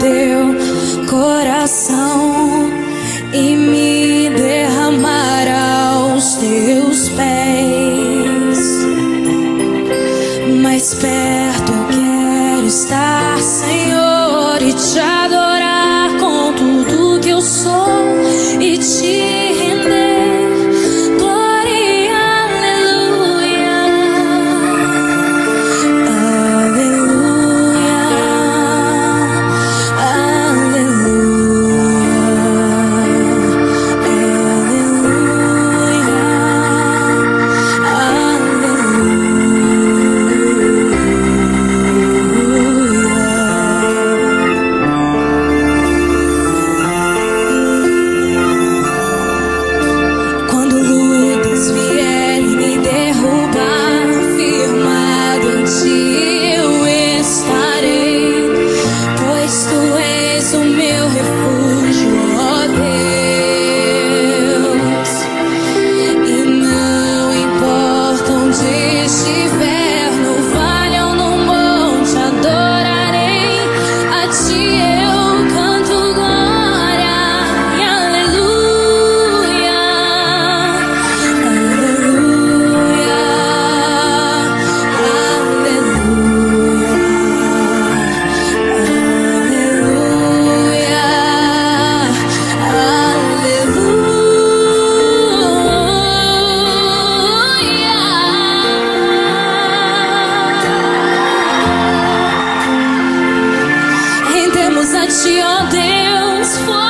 teu coração e me derramar aos teus pés. Mais perto eu quero estar, Senhor, e te adorar com tudo que eu sou e te Seu ó Deus.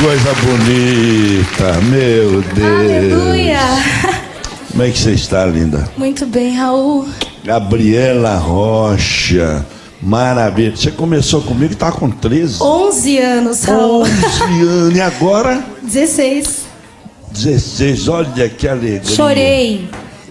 Coisa bonita, meu Deus. Aleluia! Como é que você está, linda? Muito bem, Raul. Gabriela Rocha, maravilha. Você começou comigo e tá com 13. 11 anos, Raul. 11 anos. E agora? 16. 16. Olha que alegria. Chorei.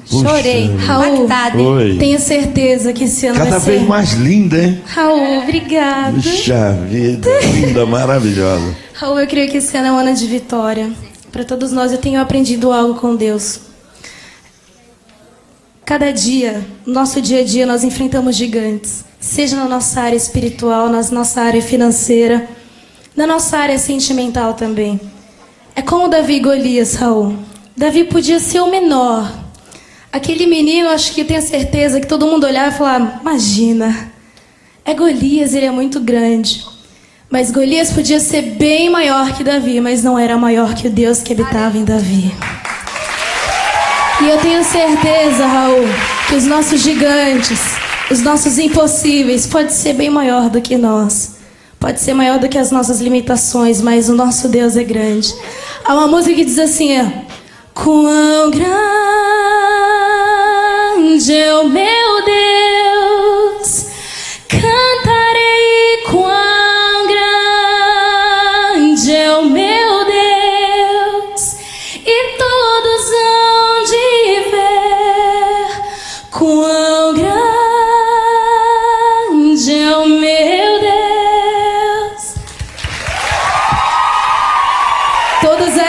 Puxa. Chorei. Raul. Oi. tenho certeza que esse ano Cada vai vez ser... mais linda, hein? Raul, obrigada. Puxa vida, linda, maravilhosa. Raul, eu creio que esse ano é um ano de vitória. Para todos nós, eu tenho aprendido algo com Deus. Cada dia, no nosso dia a dia, nós enfrentamos gigantes. Seja na nossa área espiritual, na nossa área financeira, na nossa área sentimental também. É como Davi e Golias, Raul. Davi podia ser o menor. Aquele menino, acho que eu tenho certeza que todo mundo olhava e falava: Imagina, é Golias, ele é muito grande. Mas Golias podia ser bem maior que Davi, mas não era maior que o Deus que habitava em Davi. E eu tenho certeza, Raul, que os nossos gigantes, os nossos impossíveis, pode ser bem maior do que nós. Pode ser maior do que as nossas limitações, mas o nosso Deus é grande. Há uma música que diz assim: ó, Quão grande é o meu Deus,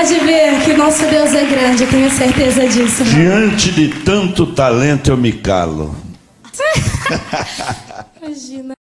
de ver que nosso Deus é grande, eu tenho certeza disso. Diante de tanto talento eu me calo. Imagina.